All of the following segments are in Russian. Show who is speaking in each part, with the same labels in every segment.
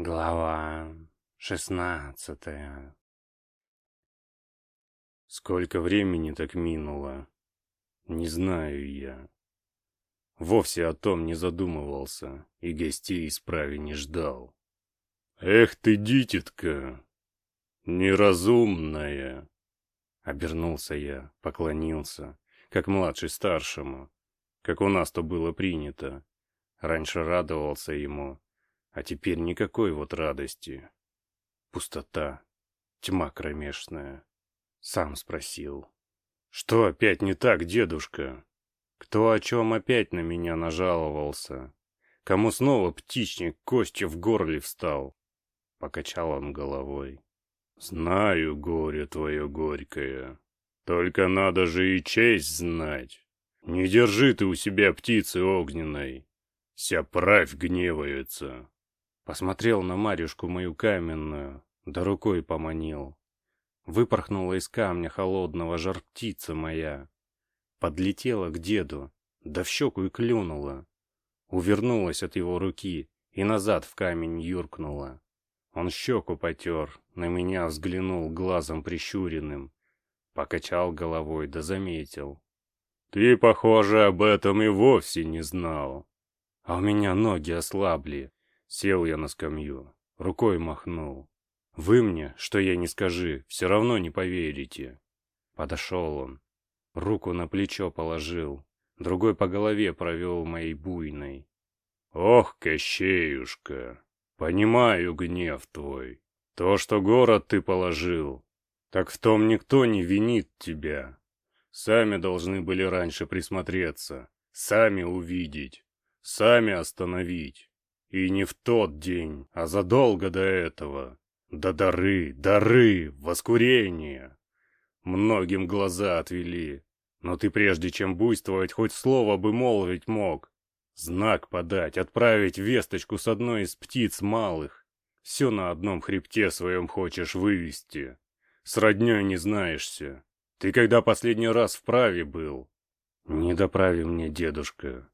Speaker 1: Глава шестнадцатая
Speaker 2: Сколько времени так минуло? Не знаю я. Вовсе о том не задумывался и гостей из прави не ждал. «Эх ты, дитятка! Неразумная!» Обернулся я, поклонился, как младший старшему, как у нас то было принято. Раньше радовался ему, а теперь никакой вот радости. Пустота, тьма кромешная. Сам спросил. Что опять не так, дедушка? Кто о чем опять на меня нажаловался? Кому снова птичник кости в горле встал? Покачал он головой. Знаю горе твое горькое. Только надо же и честь знать. Не держи ты у себя птицы огненной. Вся правь гневается. Посмотрел на Марюшку мою каменную, да рукой поманил. Выпорхнула из камня холодного жар птица моя. Подлетела к деду, да в щеку и клюнула. Увернулась от его руки и назад в камень юркнула. Он щеку потер, на меня взглянул глазом прищуренным. Покачал головой да заметил. «Ты, похоже, об этом и вовсе не знал. А у меня ноги ослабли, Сел я на скамью, рукой махнул. Вы мне, что я не скажи, все равно не поверите. Подошел он, руку на плечо положил, другой по голове провел моей буйной. Ох, Кощеюшка, понимаю гнев твой. То, что город ты положил, так в том никто не винит тебя. Сами должны были раньше присмотреться, сами увидеть, сами остановить. И не в тот день, а задолго до этого. Да дары, дары, воскурение. Многим глаза отвели. Но ты прежде чем буйствовать, хоть слово бы молвить мог. Знак подать, отправить весточку с одной из птиц малых. Все на одном хребте своем хочешь вывести. С родней не знаешься. Ты когда последний раз в праве был? Не доправи мне, дедушка.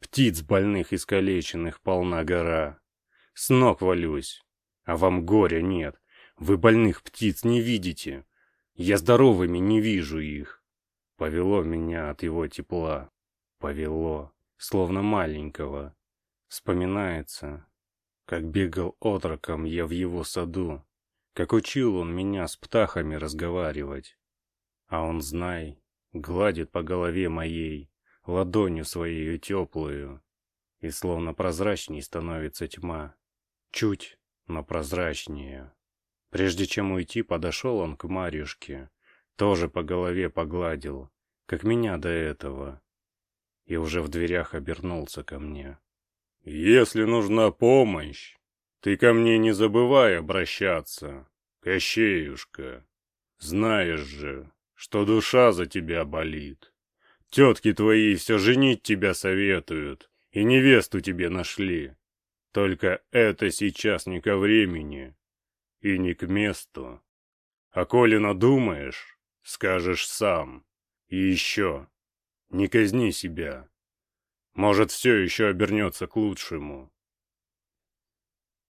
Speaker 2: Птиц больных искалеченных полна гора. С ног валюсь, а вам горя нет. Вы больных птиц не видите. Я здоровыми не вижу их. Повело меня от его тепла. Повело, словно маленького. Вспоминается, как бегал отроком я в его саду, как учил он меня с птахами разговаривать. А он, знай, гладит по голове моей, ладонью своей теплую, и словно прозрачней становится тьма. Чуть, но прозрачнее. Прежде чем уйти, подошел он к Марьюшке, тоже по голове погладил, как меня до этого, и уже в дверях обернулся ко мне. «Если нужна помощь, ты ко мне не забывай обращаться, Кощеюшка. Знаешь же, что душа за тебя болит. Тетки твои все женить тебя советуют, и невесту тебе нашли. Только это сейчас не ко времени и не к месту. А коли надумаешь, скажешь сам. И еще, не казни себя. Может, все еще обернется к лучшему.